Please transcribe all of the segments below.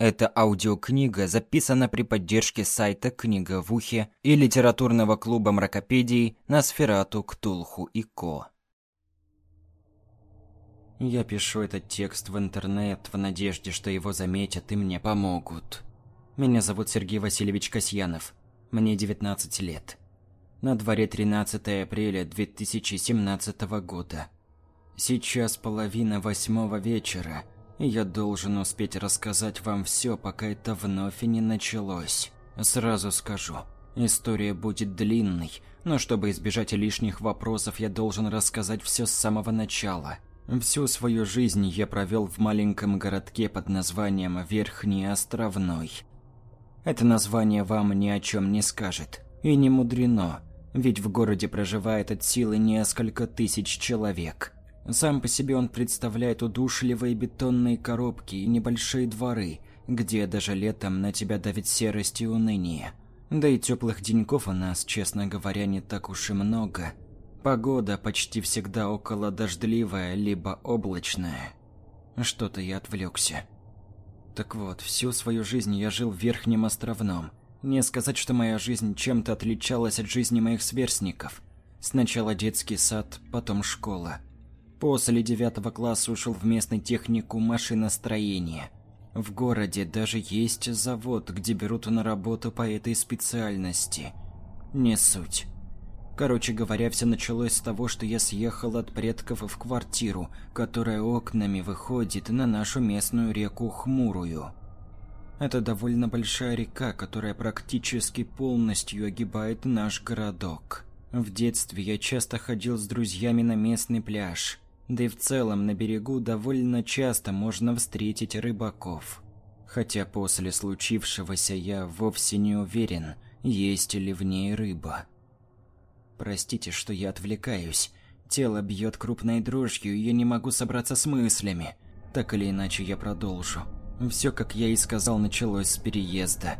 Эта аудиокнига записана при поддержке сайта «Книга в ухе» и литературного клуба мракопедий «Носферату, Ктулху и Ко». Я пишу этот текст в интернет в надежде, что его заметят и мне помогут. Меня зовут Сергей Васильевич Касьянов. Мне 19 лет. На дворе 13 апреля 2017 года. Сейчас половина восьмого вечера – я должен успеть рассказать вам все, пока это вновь и не началось. Сразу скажу, история будет длинной, но чтобы избежать лишних вопросов, я должен рассказать все с самого начала. Всю свою жизнь я провел в маленьком городке под названием Верхний Островной. Это название вам ни о чем не скажет. И не мудрено, ведь в городе проживает от силы несколько тысяч человек. Сам по себе он представляет удушливые бетонные коробки и небольшие дворы, где даже летом на тебя давит серость и уныние. Да и теплых деньков у нас, честно говоря, не так уж и много. Погода почти всегда около дождливая, либо облачная. Что-то я отвлекся. Так вот, всю свою жизнь я жил в Верхнем Островном. Не сказать, что моя жизнь чем-то отличалась от жизни моих сверстников. Сначала детский сад, потом школа – После девятого класса ушел в местный технику машиностроения. В городе даже есть завод, где берут на работу по этой специальности. Не суть. Короче говоря, все началось с того, что я съехал от предков в квартиру, которая окнами выходит на нашу местную реку Хмурую. Это довольно большая река, которая практически полностью огибает наш городок. В детстве я часто ходил с друзьями на местный пляж. Да и в целом на берегу довольно часто можно встретить рыбаков. Хотя после случившегося я вовсе не уверен, есть ли в ней рыба. Простите, что я отвлекаюсь. Тело бьет крупной дрожью, и я не могу собраться с мыслями. Так или иначе, я продолжу. Все, как я и сказал, началось с переезда.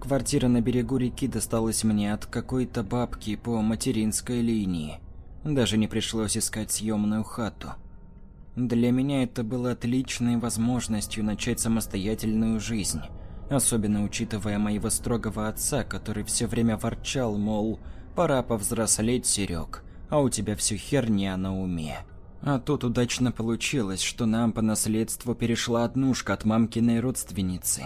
Квартира на берегу реки досталась мне от какой-то бабки по материнской линии. Даже не пришлось искать съемную хату. Для меня это было отличной возможностью начать самостоятельную жизнь, особенно учитывая моего строгого отца, который все время ворчал, мол, пора повзрослеть, Серег, а у тебя все херня на уме. А тут удачно получилось, что нам по наследству перешла однушка от мамкиной родственницы.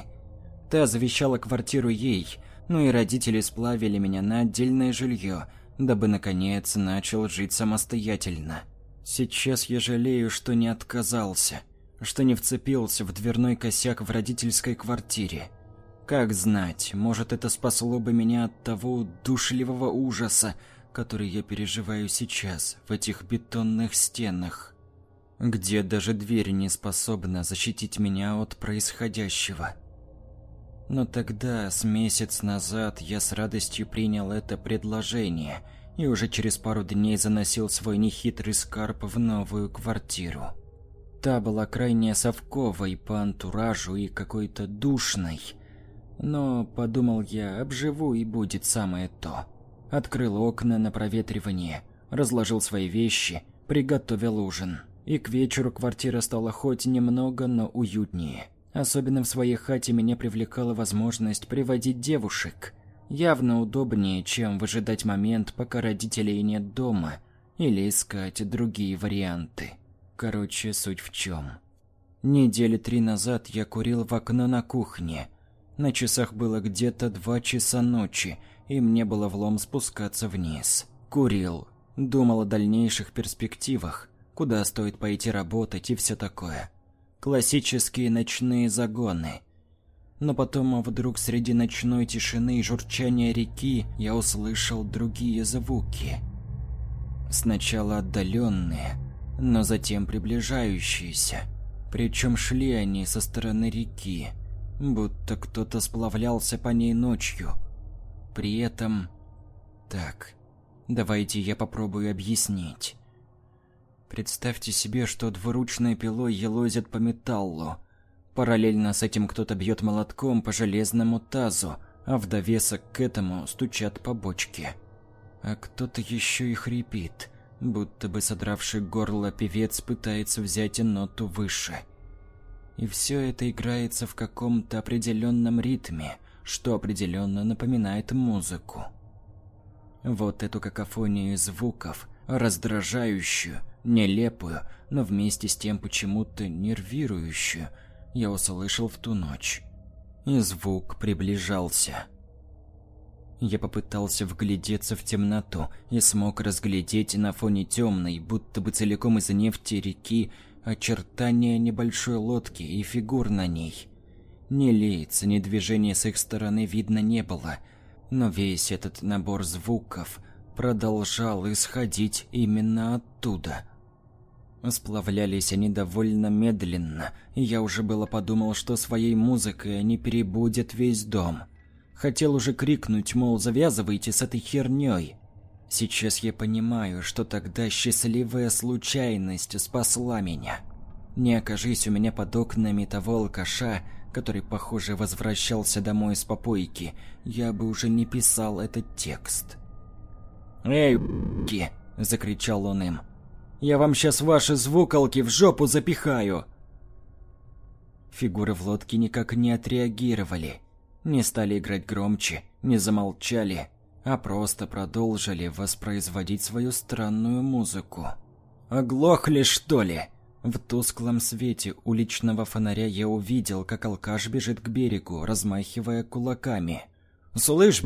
Та завещала квартиру ей, ну и родители сплавили меня на отдельное жилье, дабы наконец начал жить самостоятельно. Сейчас я жалею, что не отказался, что не вцепился в дверной косяк в родительской квартире. Как знать, может это спасло бы меня от того душливого ужаса, который я переживаю сейчас в этих бетонных стенах, где даже дверь не способна защитить меня от происходящего. Но тогда, с месяц назад, я с радостью принял это предложение и уже через пару дней заносил свой нехитрый скарб в новую квартиру. Та была крайне совковой по антуражу и какой-то душной. Но, подумал я, обживу и будет самое то. Открыл окна на проветривание, разложил свои вещи, приготовил ужин. И к вечеру квартира стала хоть немного, но уютнее. Особенно в своей хате меня привлекала возможность приводить девушек. Явно удобнее, чем выжидать момент, пока родителей нет дома, или искать другие варианты. Короче, суть в чем. Недели три назад я курил в окно на кухне. На часах было где-то два часа ночи, и мне было влом спускаться вниз. Курил. Думал о дальнейших перспективах, куда стоит пойти работать и все такое. Классические ночные загоны. Но потом вдруг среди ночной тишины и журчания реки я услышал другие звуки. Сначала отдаленные, но затем приближающиеся. Причем шли они со стороны реки, будто кто-то сплавлялся по ней ночью. При этом... Так, давайте я попробую объяснить. Представьте себе, что двуручной пилой елозят по металлу. Параллельно с этим кто-то бьет молотком по железному тазу, а в довесок к этому стучат по бочке. А кто-то еще и хрипит, будто бы содравший горло певец пытается взять ноту выше. И все это играется в каком-то определенном ритме, что определенно напоминает музыку. Вот эту какофонию звуков, раздражающую, нелепую, но вместе с тем почему-то нервирующую, я услышал в ту ночь. И звук приближался. Я попытался вглядеться в темноту и смог разглядеть на фоне темной, будто бы целиком из нефти реки, очертания небольшой лодки и фигур на ней. Ни лиц, ни движения с их стороны видно не было, но весь этот набор звуков продолжал исходить именно оттуда. Сплавлялись они довольно медленно, и я уже было подумал, что своей музыкой они перебудят весь дом. Хотел уже крикнуть, мол, завязывайте с этой херней. Сейчас я понимаю, что тогда счастливая случайность спасла меня. Не окажись у меня под окнами того алкаша, который, похоже, возвращался домой с попойки, я бы уже не писал этот текст. «Эй, б***ки!» – закричал он им. «Я вам сейчас ваши звукалки в жопу запихаю!» Фигуры в лодке никак не отреагировали. Не стали играть громче, не замолчали, а просто продолжили воспроизводить свою странную музыку. «Оглохли, что ли?» В тусклом свете уличного фонаря я увидел, как алкаш бежит к берегу, размахивая кулаками. «Слышь,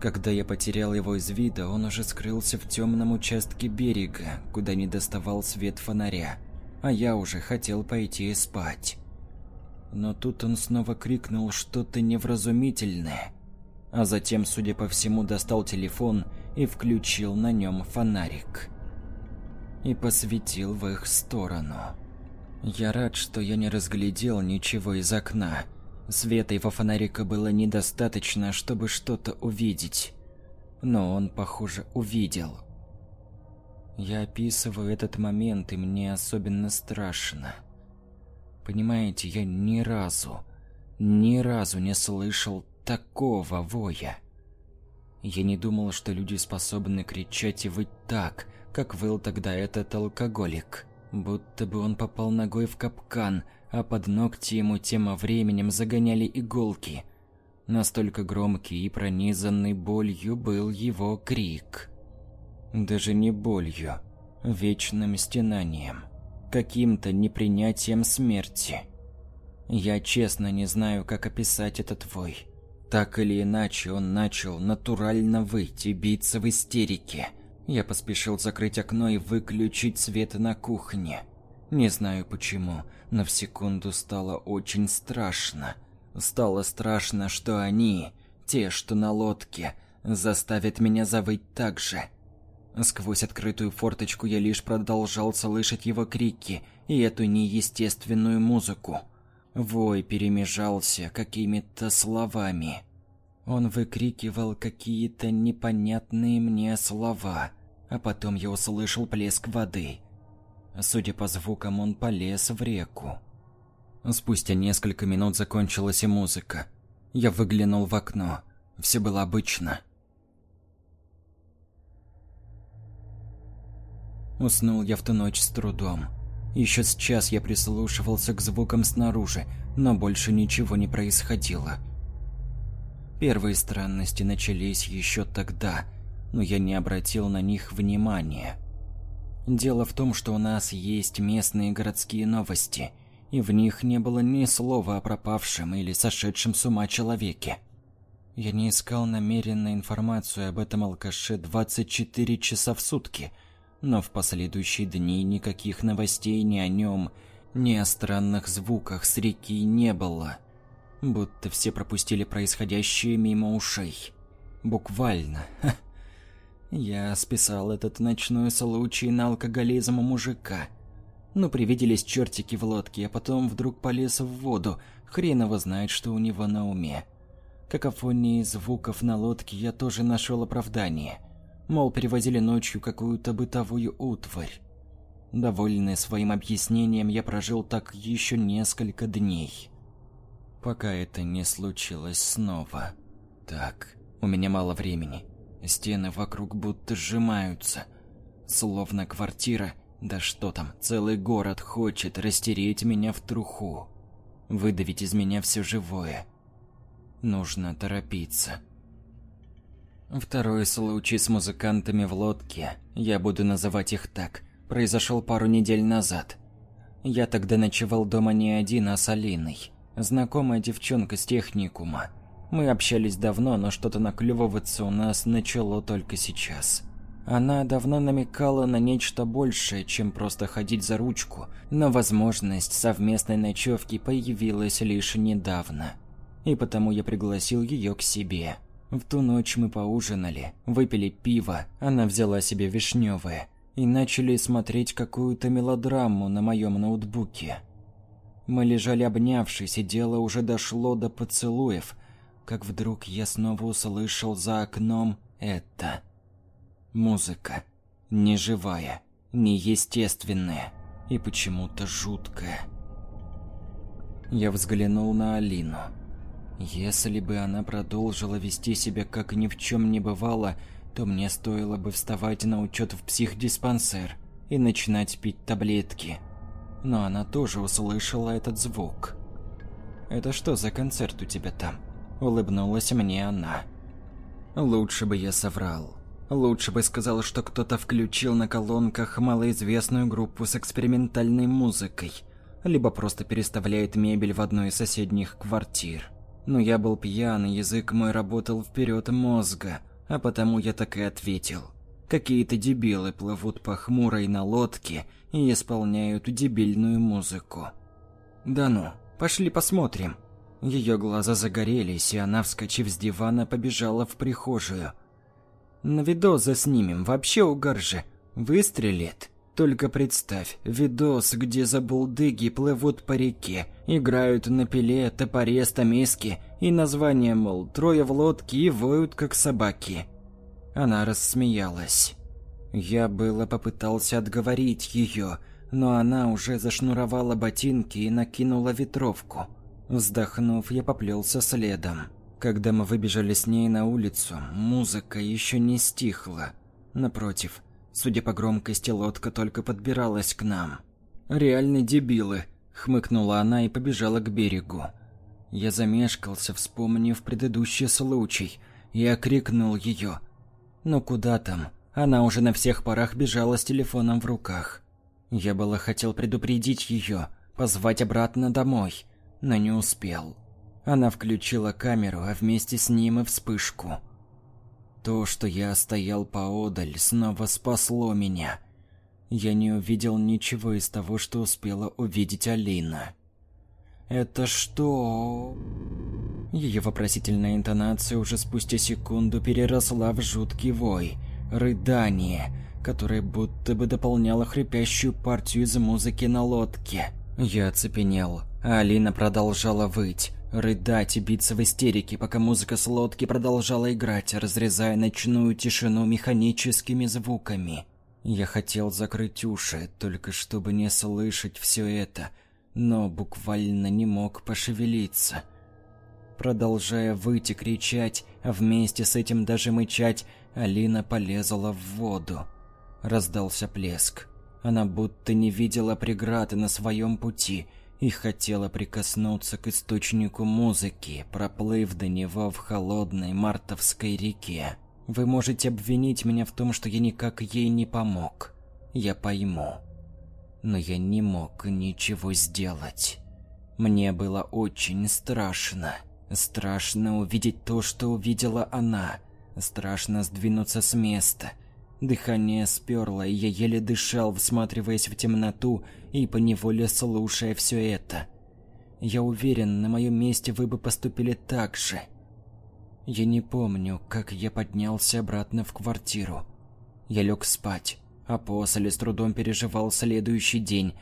Когда я потерял его из вида, он уже скрылся в темном участке берега, куда не доставал свет фонаря, а я уже хотел пойти спать. Но тут он снова крикнул что-то невразумительное, а затем, судя по всему, достал телефон и включил на нем фонарик. И посветил в их сторону. Я рад, что я не разглядел ничего из окна. Света его фонарика было недостаточно, чтобы что-то увидеть. Но он, похоже, увидел. Я описываю этот момент, и мне особенно страшно. Понимаете, я ни разу, ни разу не слышал такого воя. Я не думал, что люди способны кричать и выть так, как выл тогда этот алкоголик. Будто бы он попал ногой в капкан, а под ногти ему тем временем загоняли иголки. Настолько громкий и пронизанный болью был его крик. Даже не болью, вечным стенанием каким-то непринятием смерти. Я честно не знаю, как описать этот вой. Так или иначе, он начал натурально выть и биться в истерике. Я поспешил закрыть окно и выключить свет на кухне. Не знаю почему, но в секунду стало очень страшно. Стало страшно, что они, те, что на лодке, заставят меня завыть так же – Сквозь открытую форточку я лишь продолжал слышать его крики и эту неестественную музыку. Вой перемежался какими-то словами. Он выкрикивал какие-то непонятные мне слова, а потом я услышал плеск воды. Судя по звукам, он полез в реку. Спустя несколько минут закончилась и музыка. Я выглянул в окно. Все было обычно. Уснул я в ту ночь с трудом. Еще с час я прислушивался к звукам снаружи, но больше ничего не происходило. Первые странности начались еще тогда, но я не обратил на них внимания. Дело в том, что у нас есть местные городские новости, и в них не было ни слова о пропавшем или сошедшем с ума человеке. Я не искал намеренно информацию об этом алкаше 24 часа в сутки – но в последующие дни никаких новостей ни о нем, ни о странных звуках с реки не было. Будто все пропустили происходящее мимо ушей. Буквально. Я списал этот ночной случай на алкоголизм мужика. Ну, привиделись чертики в лодке, а потом вдруг полез в воду. Хрен его знает, что у него на уме. Какофонии звуков на лодке я тоже нашел оправдание. Мол, перевозили ночью какую-то бытовую утварь. Довольный своим объяснением, я прожил так еще несколько дней. Пока это не случилось снова. Так, у меня мало времени. Стены вокруг будто сжимаются. Словно квартира Да что там, целый город хочет растереть меня в труху. Выдавить из меня все живое. Нужно торопиться. Второй случай с музыкантами в лодке, я буду называть их так, произошел пару недель назад. Я тогда ночевал дома не один, а с Алиной. Знакомая девчонка с техникума. Мы общались давно, но что-то наклевываться у нас начало только сейчас. Она давно намекала на нечто большее, чем просто ходить за ручку, но возможность совместной ночевки появилась лишь недавно. И потому я пригласил ее к себе. В ту ночь мы поужинали, выпили пиво, она взяла себе вишневое и начали смотреть какую-то мелодраму на моем ноутбуке. Мы лежали обнявшись, и дело уже дошло до поцелуев, как вдруг я снова услышал за окном это. Музыка. Неживая, неестественная и почему-то жуткая. Я взглянул на Алину. Если бы она продолжила вести себя как ни в чем не бывало, то мне стоило бы вставать на учет в психдиспансер и начинать пить таблетки. Но она тоже услышала этот звук. «Это что за концерт у тебя там?» Улыбнулась мне она. Лучше бы я соврал. Лучше бы сказал, что кто-то включил на колонках малоизвестную группу с экспериментальной музыкой, либо просто переставляет мебель в одной из соседних квартир. Но я был пьян, и язык мой работал вперед мозга, а потому я так и ответил. Какие-то дебилы плывут по хмурой на лодке и исполняют дебильную музыку. Да ну, пошли посмотрим. Ее глаза загорелись, и она, вскочив с дивана, побежала в прихожую – на видос заснимем, вообще угар же. Выстрелит. Только представь, видос, где забулдыги плывут по реке, играют на пиле, топоре, стамеске, и название, мол, трое в лодке и воют, как собаки. Она рассмеялась. Я было попытался отговорить ее, но она уже зашнуровала ботинки и накинула ветровку. Вздохнув, я поплелся следом. Когда мы выбежали с ней на улицу, музыка еще не стихла. Напротив, судя по громкости, лодка только подбиралась к нам. «Реальные дебилы», — хмыкнула она и побежала к берегу. Я замешкался, вспомнив предыдущий случай, и окрикнул ее. Но куда там? Она уже на всех парах бежала с телефоном в руках. Я было хотел предупредить ее, позвать обратно домой, но не успел. Она включила камеру, а вместе с ним и вспышку. То, что я стоял поодаль, снова спасло меня. Я не увидел ничего из того, что успела увидеть Алина. «Это что?» Ее вопросительная интонация уже спустя секунду переросла в жуткий вой, рыдание, которое будто бы дополняло хрипящую партию из музыки на лодке. Я оцепенел, Алина продолжала выть, рыдать и биться в истерике, пока музыка с лодки продолжала играть, разрезая ночную тишину механическими звуками. Я хотел закрыть уши, только чтобы не слышать все это, но буквально не мог пошевелиться. Продолжая выть и кричать, а вместе с этим даже мычать, Алина полезла в воду. Раздался плеск. Она будто не видела преграды на своем пути – и хотела прикоснуться к источнику музыки, проплыв до него в холодной мартовской реке. Вы можете обвинить меня в том, что я никак ей не помог. Я пойму. Но я не мог ничего сделать. Мне было очень страшно. Страшно увидеть то, что увидела она. Страшно сдвинуться с места – Дыхание сперло, и я еле дышал, всматриваясь в темноту и поневоле слушая все это. Я уверен, на моем месте вы бы поступили так же. Я не помню, как я поднялся обратно в квартиру. Я лег спать, а после с трудом переживал следующий день,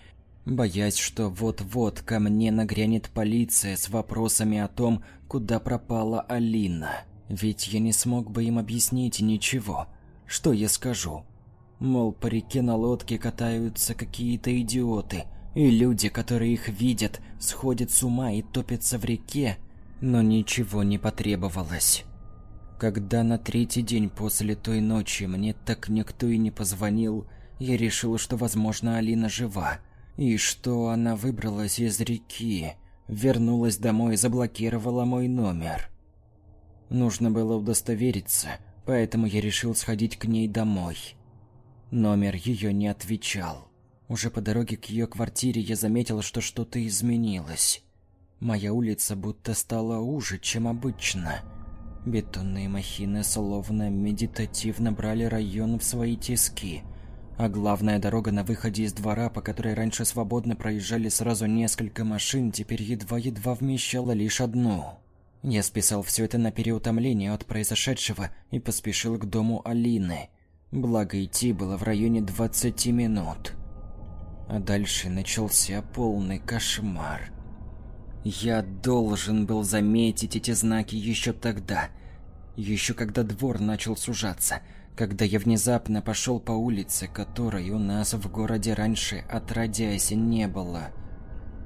боясь, что вот-вот ко мне нагрянет полиция с вопросами о том, куда пропала Алина. Ведь я не смог бы им объяснить ничего. Что я скажу? Мол, по реке на лодке катаются какие-то идиоты, и люди, которые их видят, сходят с ума и топятся в реке, но ничего не потребовалось. Когда на третий день после той ночи мне так никто и не позвонил, Я решил, что, возможно, Алина жива, и что она выбралась из реки, вернулась домой и заблокировала мой номер. Нужно было удостовериться, поэтому я решил сходить к ней домой. Номер ее не отвечал. Уже по дороге к ее квартире я заметил, что что-то изменилось. Моя улица будто стала уже, чем обычно. Бетонные махины словно медитативно брали район в свои тиски. А главная дорога на выходе из двора, по которой раньше свободно проезжали сразу несколько машин, теперь едва-едва вмещала лишь одну. Я списал все это на переутомление от произошедшего и поспешил к дому Алины. Благо идти было в районе 20 минут. А дальше начался полный кошмар. Я должен был заметить эти знаки еще тогда, еще когда двор начал сужаться, когда я внезапно пошел по улице, которой у нас в городе раньше отродясь не было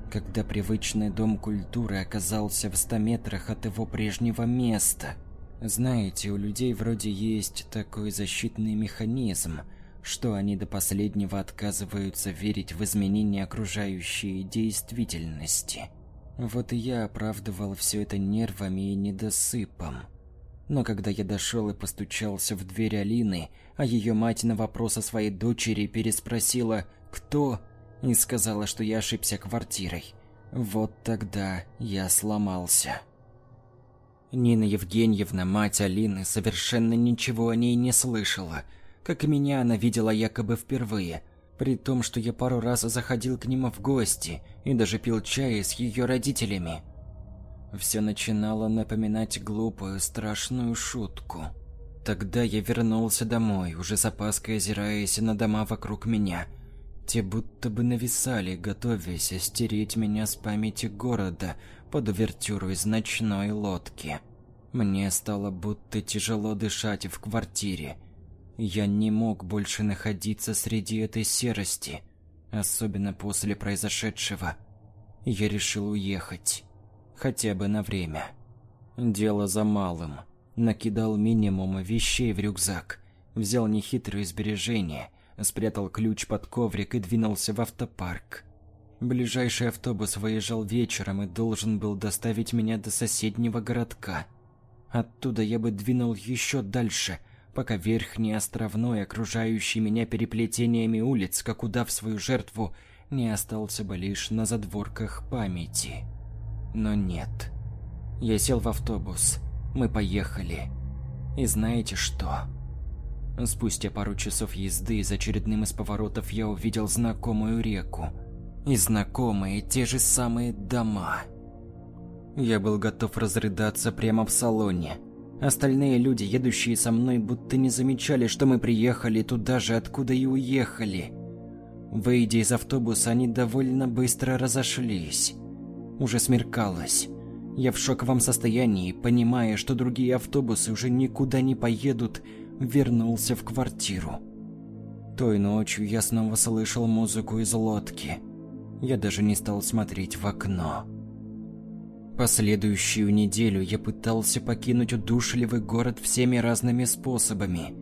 когда привычный дом культуры оказался в ста метрах от его прежнего места. Знаете, у людей вроде есть такой защитный механизм, что они до последнего отказываются верить в изменения окружающей действительности. Вот и я оправдывал все это нервами и недосыпом. Но когда я дошел и постучался в дверь Алины, а ее мать на вопрос о своей дочери переспросила «Кто?», и сказала, что я ошибся квартирой. Вот тогда я сломался. Нина Евгеньевна, мать Алины, совершенно ничего о ней не слышала. Как и меня она видела якобы впервые, при том, что я пару раз заходил к ним в гости и даже пил чай с ее родителями. Все начинало напоминать глупую, страшную шутку. Тогда я вернулся домой, уже с опаской озираясь на дома вокруг меня – те будто бы нависали, готовясь стереть меня с памяти города под увертюру из ночной лодки. Мне стало будто тяжело дышать в квартире. Я не мог больше находиться среди этой серости, особенно после произошедшего. Я решил уехать, хотя бы на время. Дело за малым. Накидал минимум вещей в рюкзак, взял нехитрые сбережения – спрятал ключ под коврик и двинулся в автопарк. Ближайший автобус выезжал вечером и должен был доставить меня до соседнего городка. Оттуда я бы двинул еще дальше, пока верхний островной, окружающий меня переплетениями улиц, как удав свою жертву, не остался бы лишь на задворках памяти. Но нет. Я сел в автобус. Мы поехали. И знаете что? Спустя пару часов езды из очередным из поворотов я увидел знакомую реку. И знакомые те же самые дома. Я был готов разрыдаться прямо в салоне. Остальные люди, едущие со мной, будто не замечали, что мы приехали туда же, откуда и уехали. Выйдя из автобуса, они довольно быстро разошлись. Уже смеркалось. Я в шоковом состоянии, понимая, что другие автобусы уже никуда не поедут, вернулся в квартиру. Той ночью я снова слышал музыку из лодки. Я даже не стал смотреть в окно. Последующую неделю я пытался покинуть удушливый город всеми разными способами.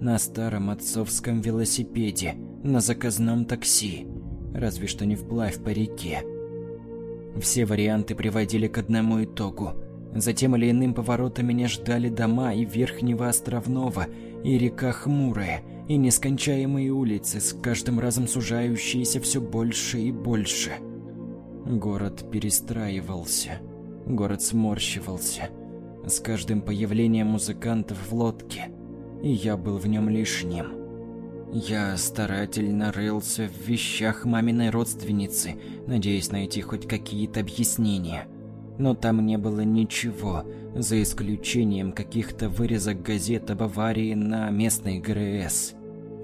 На старом отцовском велосипеде, на заказном такси, разве что не вплавь по реке. Все варианты приводили к одному итогу – за тем или иным поворотом меня ждали дома и Верхнего Островного, и река Хмурая, и нескончаемые улицы, с каждым разом сужающиеся все больше и больше. Город перестраивался, город сморщивался. С каждым появлением музыкантов в лодке, и я был в нем лишним. Я старательно рылся в вещах маминой родственницы, надеясь найти хоть какие-то объяснения – но там не было ничего, за исключением каких-то вырезок газет об аварии на местной ГРС.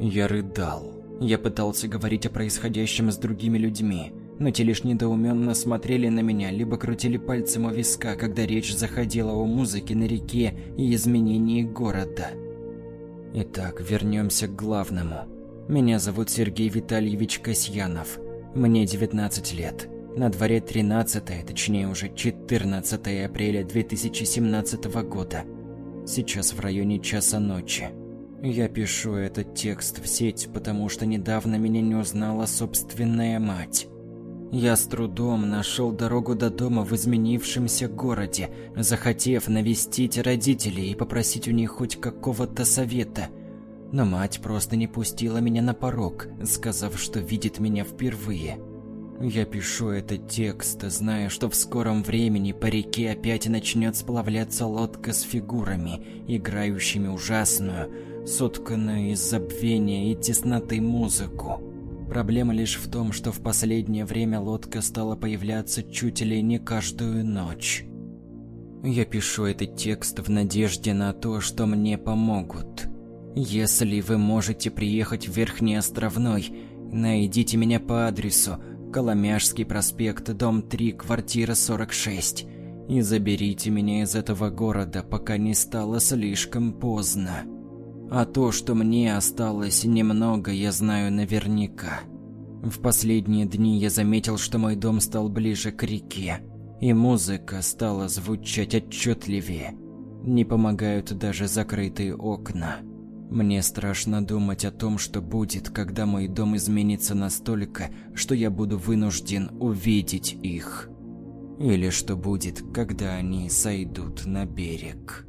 Я рыдал. Я пытался говорить о происходящем с другими людьми, но те лишь недоуменно смотрели на меня, либо крутили пальцем у виска, когда речь заходила о музыке на реке и изменении города. Итак, вернемся к главному. Меня зовут Сергей Витальевич Касьянов. Мне 19 лет. На дворе 13, точнее уже 14 апреля 2017 года. Сейчас в районе часа ночи. Я пишу этот текст в сеть, потому что недавно меня не узнала собственная мать. Я с трудом нашел дорогу до дома в изменившемся городе, захотев навестить родителей и попросить у них хоть какого-то совета. Но мать просто не пустила меня на порог, сказав, что видит меня впервые. Я пишу этот текст, зная, что в скором времени по реке опять начнет сплавляться лодка с фигурами, играющими ужасную, сотканную из забвения и тесноты музыку. Проблема лишь в том, что в последнее время лодка стала появляться чуть ли не каждую ночь. Я пишу этот текст в надежде на то, что мне помогут. Если вы можете приехать в Верхний Островной, найдите меня по адресу Коломяжский проспект, дом 3, квартира 46 и заберите меня из этого города, пока не стало слишком поздно. А то, что мне осталось немного, я знаю наверняка. В последние дни я заметил, что мой дом стал ближе к реке, и музыка стала звучать отчетливее. Не помогают даже закрытые окна. Мне страшно думать о том, что будет, когда мой дом изменится настолько, что я буду вынужден увидеть их. Или что будет, когда они сойдут на берег.